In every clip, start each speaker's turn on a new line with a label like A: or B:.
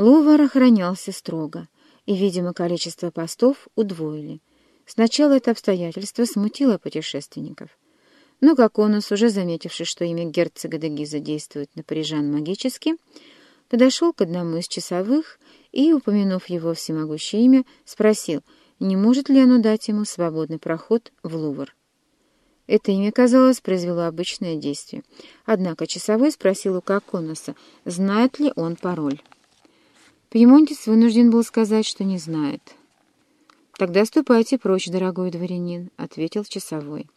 A: Лувар охранялся строго, и, видимо, количество постов удвоили. Сначала это обстоятельство смутило путешественников. Но Коконус, уже заметивший, что имя герцога де Гиза действует на магически, подошел к одному из часовых и, упомянув его всемогущее имя, спросил, не может ли оно дать ему свободный проход в Лувр. Это имя, казалось, произвело обычное действие. Однако часовой спросил у Коконуса, знает ли он пароль. Пьемонтис вынужден был сказать, что не знает. «Тогда ступайте прочь, дорогой дворянин», — ответил часовой.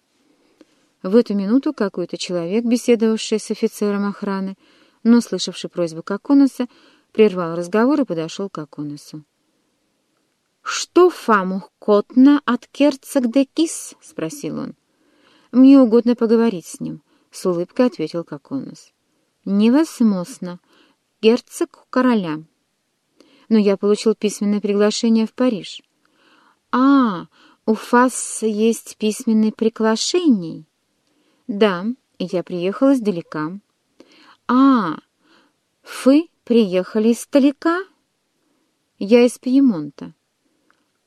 A: В эту минуту какой-то человек, беседовавший с офицером охраны, но слышавший просьбу Коконуса, прервал разговор и подошел к Коконусу. «Что фаму котна от керцог де кис?» — спросил он. «Мне угодно поговорить с ним», — с улыбкой ответил Коконус. «Невозможно. Герцог короля. Но я получил письменное приглашение в Париж». «А, у вас есть письменное приглашение?» «Да, я приехала издалека». «А, вы приехали издалека?» «Я из Пьемонта».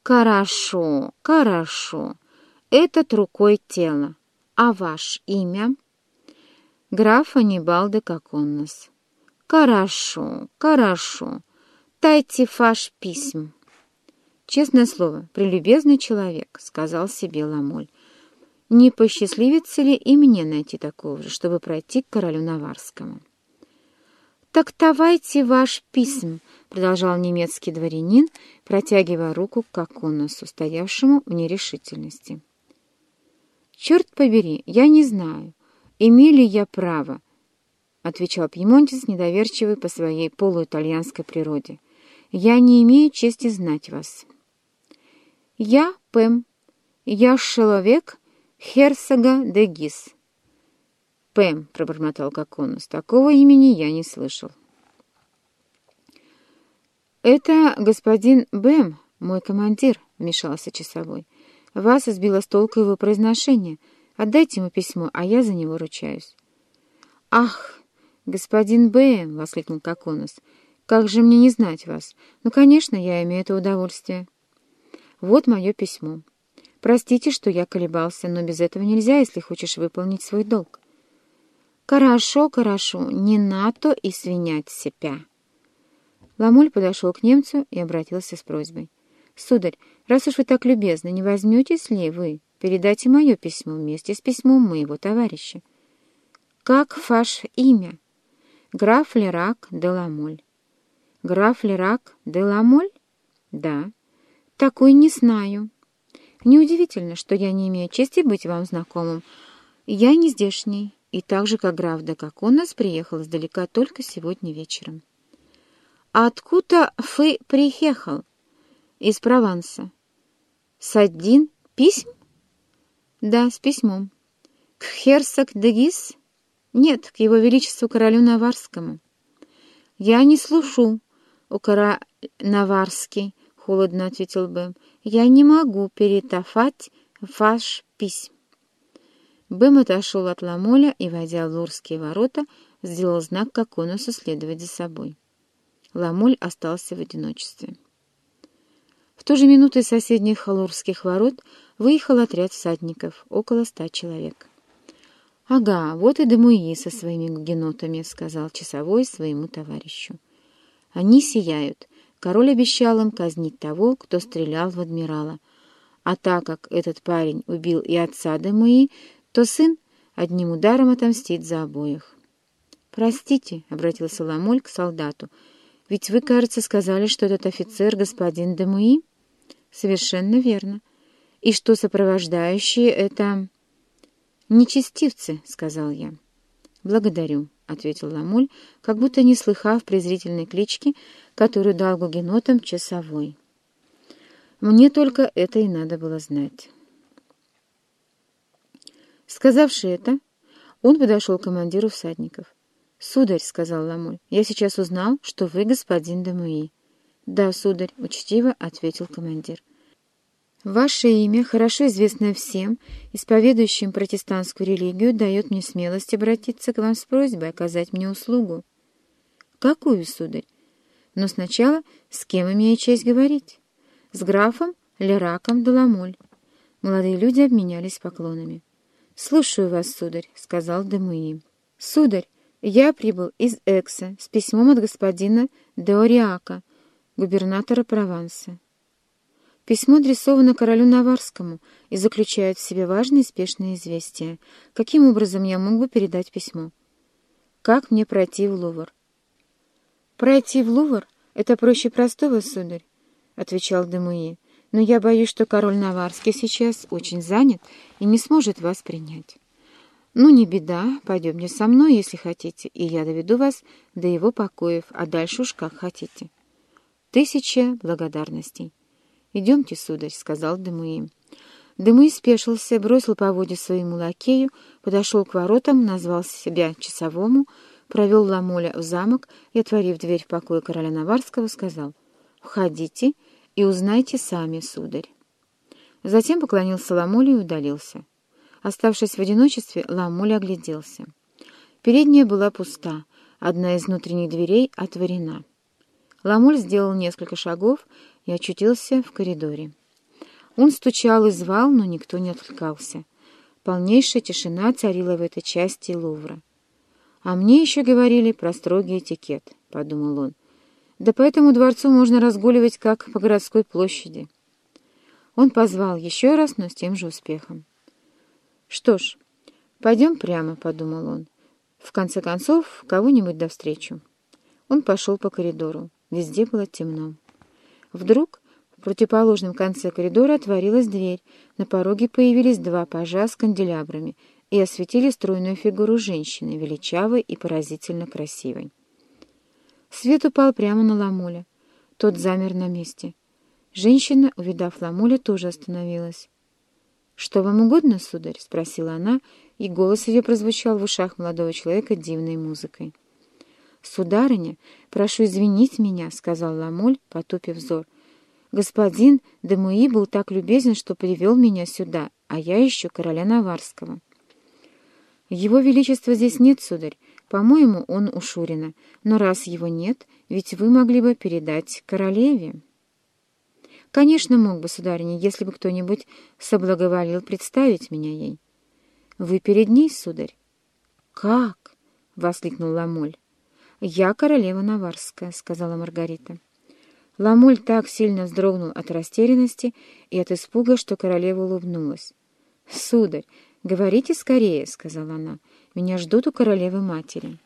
A: «Хорошо, хорошо. Этот рукой тело. А ваш имя?» «Граф Анибал де Коконнос». «Хорошо, хорошо. Тайте ваш письм». «Честное слово, прелюбезный человек», — сказал себе Ламоль. Не посчастливится ли и мне найти такого же, чтобы пройти к королю Наварскому? «Так давайте ваш письм», — продолжал немецкий дворянин, протягивая руку к Коконосу, стоявшему в нерешительности. «Черт побери, я не знаю, имею ли я право», — отвечал пьемонтец, недоверчивый по своей полуитальянской природе. «Я не имею чести знать вас». «Я Пэм. Я человек, Херцога де Гис. «Пэм», — пробормотал Коконус, — «такого имени я не слышал». «Это господин Бэм, мой командир», — вмешался часовой. «Вас избило с толку его произношение. Отдайте ему письмо, а я за него ручаюсь». «Ах, господин Бэм!» — воскликнул Коконус. «Как же мне не знать вас? Ну, конечно, я имею это удовольствие». «Вот мое письмо». Простите, что я колебался, но без этого нельзя, если хочешь выполнить свой долг. Хорошо, хорошо, не надо и свинять себя. Ламоль подошел к немцу и обратился с просьбой. «Сударь, раз уж вы так любезны, не возьметесь ли вы передать мое письмо вместе с письмом моего товарища?» «Как ваше имя?» «Граф Лерак де Ламоль». «Граф Лерак де Ламоль?» «Да». «Такой не знаю». Неудивительно, что я не имею чести быть вам знакомым. Я не здешний, и так же, как граф да как он нас приехал издалека только сегодня вечером. А откуда вы приехал? Из Прованса. С один письм? Да, с письмом. К херцог де? Нет, к его величеству королю Наварскому. Я не слушу у короля Наварский, холодно ответил Бэм. «Я не могу перетафать ваш письм». Бэм отошел от Ламоля и, войдя в Лурские ворота, сделал знак Коконусу следовать за собой. Ламоль остался в одиночестве. В ту же минуту из соседних Лурских ворот выехал отряд всадников, около ста человек. «Ага, вот и Демуи со своими гугенотами», — сказал часовой своему товарищу. «Они сияют, Король обещал им казнить того, кто стрелял в адмирала. А так как этот парень убил и отца Демуи, то сын одним ударом отомстит за обоих. «Простите», — обратился Ламоль к солдату, — «ведь вы, кажется, сказали, что этот офицер господин Демуи?» «Совершенно верно. И что сопровождающие — это...» «Нечестивцы», — сказал я. «Благодарю», — ответил Ламоль, как будто не слыхав презрительной клички, которую дал гугенотам часовой. Мне только это и надо было знать. Сказавши это, он подошел к командиру всадников. «Сударь», — сказал Ламоль, — «я сейчас узнал, что вы господин Демуи». «Да, сударь», — учтиво ответил командир. «Ваше имя, хорошо известное всем, исповедующим протестантскую религию, дает мне смелость обратиться к вам с просьбой оказать мне услугу». «Какую, сударь?» Но сначала с кем имею честь говорить? С графом Лераком Деламоль. Молодые люди обменялись поклонами. «Слушаю вас, сударь», — сказал Демуи. «Сударь, я прибыл из Экса с письмом от господина Деориака, губернатора Прованса. Письмо адресовано королю Наварскому и заключает в себе важные и спешные известия. Каким образом я мог бы передать письмо? Как мне пройти в Лувр? «Пройти в Лувр — это проще простого, сударь», — отвечал Демуи. «но я боюсь, что король Наварский сейчас очень занят и не сможет вас принять». «Ну, не беда, пойдемте со мной, если хотите, и я доведу вас до его покоев, а дальше уж как хотите». «Тысяча благодарностей». «Идемте, сударь», — сказал Демуи. Демуи спешился, бросил поводья своему лакею, подошел к воротам, назвал себя часовому, провел Ламоля в замок и, отворив дверь в покое короля Наварского, сказал «Входите и узнайте сами, сударь». Затем поклонился Ламолю и удалился. Оставшись в одиночестве, Ламоль огляделся. Передняя была пуста, одна из внутренних дверей отворена. Ламоль сделал несколько шагов и очутился в коридоре. Он стучал и звал, но никто не откликался. Полнейшая тишина царила в этой части Лувра. «А мне еще говорили про строгий этикет», — подумал он. «Да по этому дворцу можно разгуливать, как по городской площади». Он позвал еще раз, но с тем же успехом. «Что ж, пойдем прямо», — подумал он. «В конце концов, кого-нибудь до встречу». Он пошел по коридору. Везде было темно. Вдруг в противоположном конце коридора отворилась дверь. На пороге появились два пажа с канделябрами и осветили стройную фигуру женщины, величавой и поразительно красивой. Свет упал прямо на Ламуля. Тот замер на месте. Женщина, увидав Ламуля, тоже остановилась. «Что вам угодно, сударь?» — спросила она, и голос ее прозвучал в ушах молодого человека дивной музыкой. «Сударыня, прошу извинить меня», — сказал Ламоль, потупив взор. «Господин Демуи был так любезен, что привел меня сюда, а я ищу короля Наварского». «Его Величества здесь нет, сударь. По-моему, он у Шурина. Но раз его нет, ведь вы могли бы передать королеве». «Конечно, мог бы, сударыня, если бы кто-нибудь соблаговолил представить меня ей». «Вы перед ней, сударь?» «Как?» — воскликнул Ламоль. «Я королева Наварская», — сказала Маргарита. Ламоль так сильно вздрогнул от растерянности и от испуга, что королева улыбнулась. «Сударь, говорите скорее», — сказала она, — «меня ждут у королевы матери».